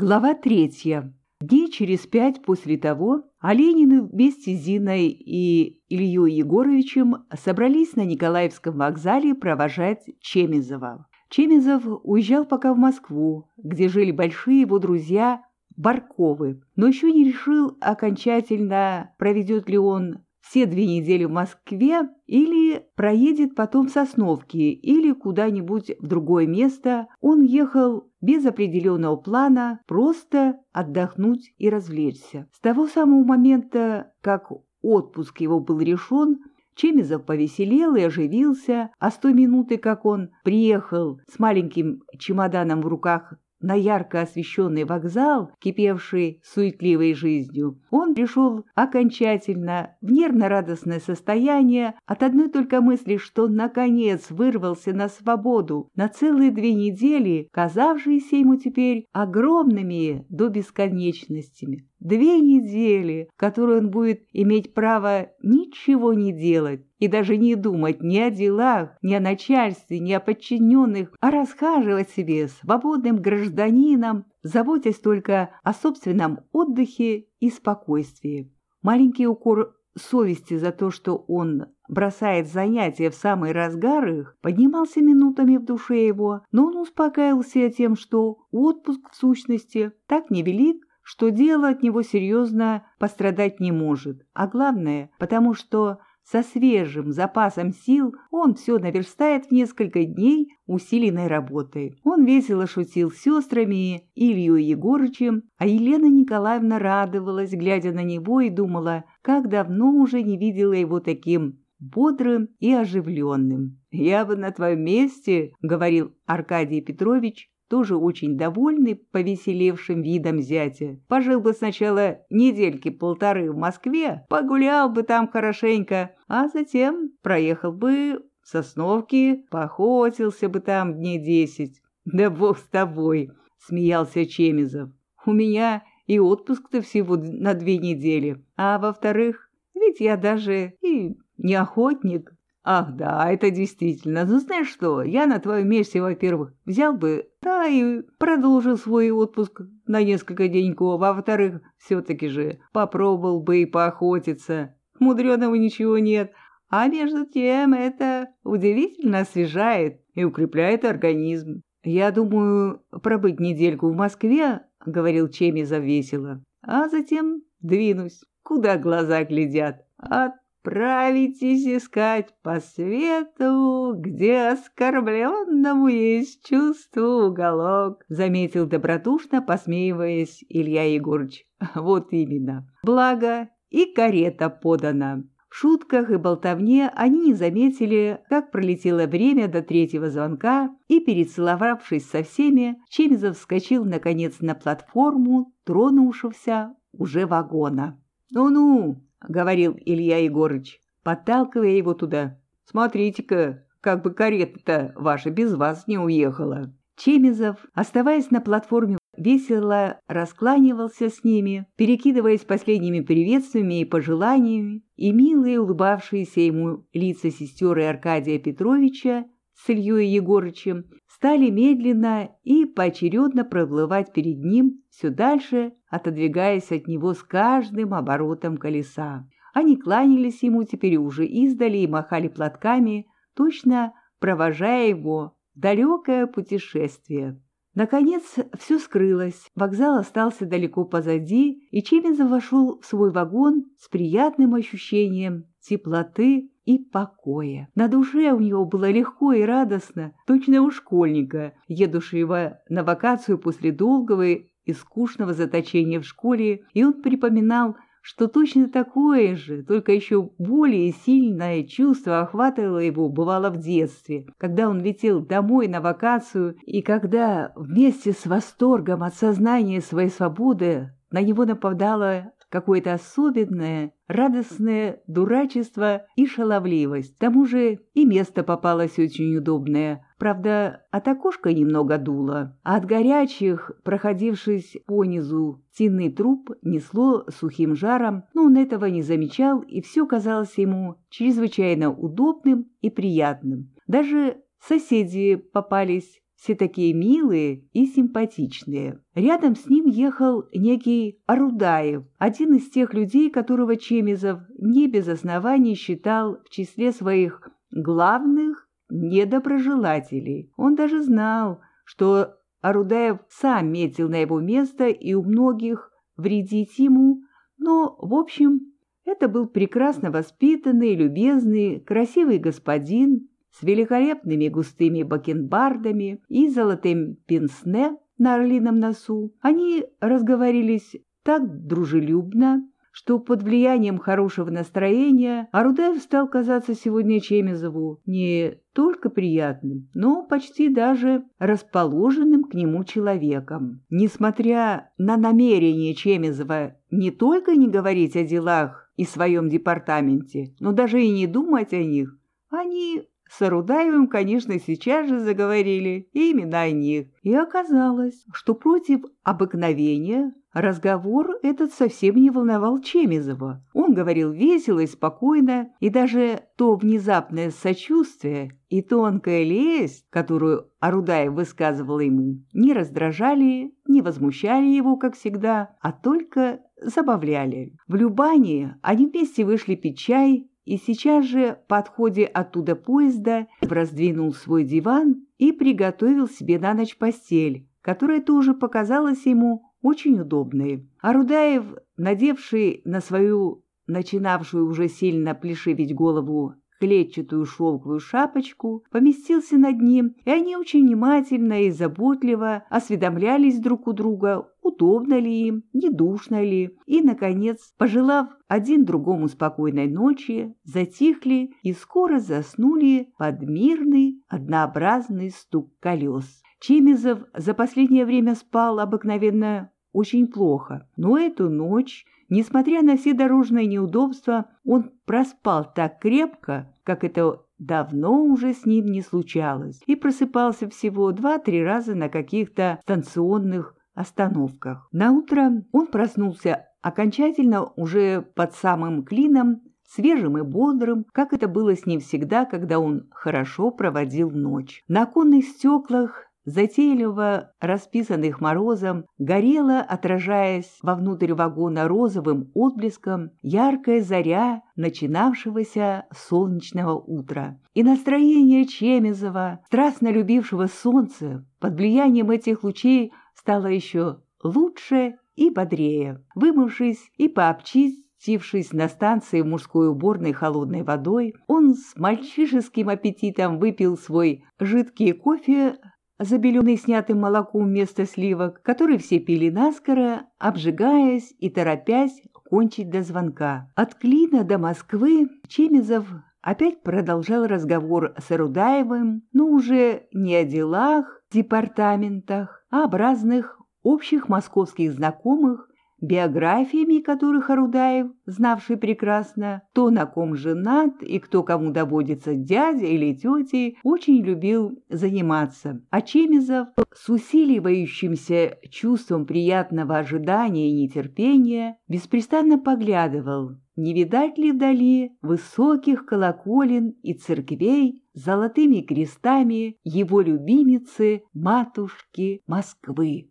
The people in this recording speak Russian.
Глава третья. Дней через пять после того Оленины вместе с Зиной и Ильей Егоровичем собрались на Николаевском вокзале провожать Чемизова. Чемизов уезжал пока в Москву, где жили большие его друзья Барковы, но еще не решил окончательно, проведет ли он все две недели в Москве или проедет потом в Сосновки или куда-нибудь в другое место. Он ехал без определенного плана, просто отдохнуть и развлечься. С того самого момента, как отпуск его был решен, Чемизов повеселел и оживился, а с той минуты, как он приехал с маленьким чемоданом в руках на ярко освещенный вокзал, кипевший суетливой жизнью, он пришел окончательно в нервно-радостное состояние от одной только мысли, что наконец вырвался на свободу на целые две недели, казавшиеся ему теперь огромными до бесконечности. Две недели, которые он будет иметь право ничего не делать и даже не думать ни о делах, ни о начальстве, ни о подчиненных, а расхаживать себе свободным гражданином, заботясь только о собственном отдыхе и спокойствии. Маленький укор совести за то, что он бросает занятия в самый разгар их, поднимался минутами в душе его, но он успокаивался тем, что отпуск в сущности так невелик, что дело от него серьезно пострадать не может, а главное, потому что со свежим запасом сил он все наверстает в несколько дней усиленной работой. Он весело шутил с сестрами Илью Егорычем, а Елена Николаевна радовалась, глядя на него, и думала, как давно уже не видела его таким бодрым и оживленным. «Я бы на твоем месте, — говорил Аркадий Петрович, тоже очень довольный повеселевшим видом зятя. Пожил бы сначала недельки полторы в Москве, погулял бы там хорошенько, а затем проехал бы в Сосновки, поохотился бы там дней десять. Да бог с тобой, смеялся Чемизов. У меня и отпуск-то всего на две недели. А во-вторых, ведь я даже и не охотник, Ах, да, это действительно. Ну, знаешь что, я на твоем месте, во-первых, взял бы, да, и продолжил свой отпуск на несколько деньков, а во-вторых, все-таки же попробовал бы и поохотиться. Мудреного ничего нет. А между тем это удивительно освежает и укрепляет организм. «Я думаю пробыть недельку в Москве», — говорил Чемизов весело, «а затем двинусь, куда глаза глядят. А Отправитесь искать по свету, где оскорбленному есть чувство уголок, заметил добродушно, посмеиваясь Илья Егорыч. Вот именно. Благо и карета подана. В шутках и болтовне они не заметили, как пролетело время до третьего звонка, и, перецеловавшись со всеми, Чемизов вскочил, наконец, на платформу, тронувшегося уже вагона. «Ну-ну, — говорил Илья Егорыч, подталкивая его туда. «Смотрите-ка, как бы карета-то ваша без вас не уехала». Чемизов, оставаясь на платформе, весело раскланивался с ними, перекидываясь последними приветствиями и пожеланиями, и милые улыбавшиеся ему лица сестеры Аркадия Петровича с Ильей Егорычем стали медленно и поочередно проплывать перед ним все дальше, отодвигаясь от него с каждым оборотом колеса. Они кланялись ему теперь уже издали и махали платками, точно провожая его в далекое путешествие. Наконец все скрылось, вокзал остался далеко позади, и Чемизов вошел в свой вагон с приятным ощущением теплоты и покоя. На душе у него было легко и радостно, точно у школьника, едущего на вакацию после долгого и скучного заточения в школе, и он припоминал, что точно такое же, только еще более сильное чувство охватывало его, бывало в детстве, когда он летел домой на вакацию, и когда вместе с восторгом от сознания своей свободы на него нападало какое-то особенное, радостное дурачество и шаловливость. К тому же и место попалось очень удобное. Правда, от окошка немного дуло, а от горячих, проходившись понизу, тинный труп несло сухим жаром, но он этого не замечал, и все казалось ему чрезвычайно удобным и приятным. Даже соседи попались все такие милые и симпатичные. Рядом с ним ехал некий Арудаев, один из тех людей, которого Чемизов не без оснований считал в числе своих главных недоброжелателей. Он даже знал, что Арудаев сам метил на его место и у многих вредить ему, но, в общем, это был прекрасно воспитанный, любезный, красивый господин, с великолепными густыми бакенбардами и золотым пенсне на орлином носу. Они разговорились так дружелюбно, что под влиянием хорошего настроения Арудаев стал казаться сегодня Чемизову не только приятным, но почти даже расположенным к нему человеком. Несмотря на намерение Чемизова не только не говорить о делах и своем департаменте, но даже и не думать о них, они с Арудаевым, конечно, сейчас же заговорили именно о них. И оказалось, что против обыкновения разговор этот совсем не волновал Чемизова. Он говорил весело и спокойно, и даже то внезапное сочувствие и тонкая лесть, которую Арудаев высказывал ему, не раздражали, не возмущали его, как всегда, а только забавляли. В Любане они вместе вышли пить чай, и сейчас же по отходе оттуда поезда раздвинул свой диван и приготовил себе на ночь постель, которая тоже показалась ему очень удобной. А Рудаев, надевший на свою начинавшую уже сильно плешивить голову клетчатую шелковую шапочку, поместился над ним, и они очень внимательно и заботливо осведомлялись друг у друга, удобно ли им, не душно ли, и, наконец, пожелав один другому спокойной ночи, затихли и скоро заснули под мирный, однообразный стук колес. Чемизов за последнее время спал обыкновенно очень плохо, но эту ночь Несмотря на все дорожные неудобства, он проспал так крепко, как это давно уже с ним не случалось, и просыпался всего два-три раза на каких-то станционных остановках. Наутро он проснулся окончательно уже под самым клином, свежим и бодрым, как это было с ним всегда, когда он хорошо проводил ночь. На оконных стеклах затейливо расписанных морозом, горела, отражаясь вовнутрь вагона розовым отблеском, яркая заря начинавшегося солнечного утра. И настроение Чемезова, страстно любившего солнце, под влиянием этих лучей стало еще лучше и бодрее. Вымывшись и пообчистившись на станции мужской уборной холодной водой, он с мальчишеским аппетитом выпил свой жидкий кофе забеленный снятым молоком вместо сливок, который все пили наскоро, обжигаясь и торопясь кончить до звонка. От Клина до Москвы Чемизов опять продолжал разговор с Рудаевым, но уже не о делах, департаментах, а об разных общих московских знакомых, биографиями которых Арудаев, знавший прекрасно, то на ком женат и кто кому доводится дядя или тетей, очень любил заниматься. А Чемизов с усиливающимся чувством приятного ожидания и нетерпения беспрестанно поглядывал, не видать ли вдали высоких колоколен и церквей золотыми крестами его любимицы матушки Москвы.